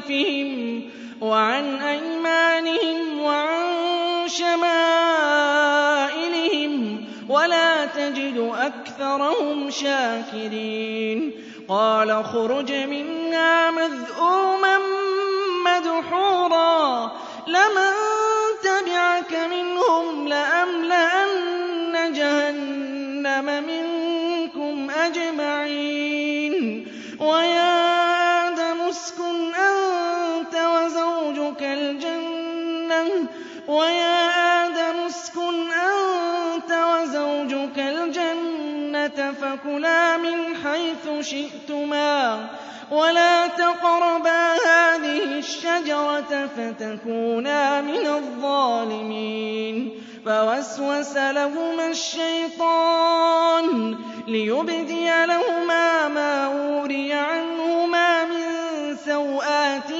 خلفهم وعن أيمانهم وعن شمائلهم ولا تجد أكثرهم شاكرين قال خُرُجْ منا مذءوما مدحورا لمن ويا آدم اسكن أنت وزوجك الجنة فكلا من حيث شئتما ولا تقربا هذه الشجرة فتكونا من الظالمين فوسوس لهما الشيطان ليبدي لهما ما أوري عنهما من سوآتهما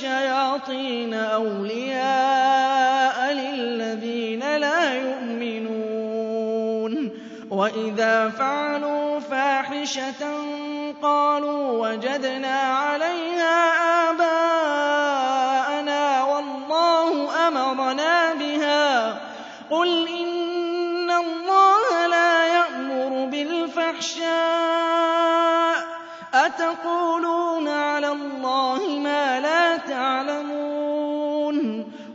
الشَّيَاطِينَ أَوْلِيَاءَ لِلَّذِينَ لَا يُؤْمِنُونَ وَإِذَا فَعَلُوا فَاحِشَةً قَالُوا وَجَدْنَا عَلَيْهَا آبَاءَنَا وَاللَّهُ أَمَرَنَا بِهَا قُلْ إِنَّ اللَّهَ لَا يَأْمُرُ بِالْفَحْشَاءِ أَتَقُولُونَ عَلَى اللَّهِ مَا لَا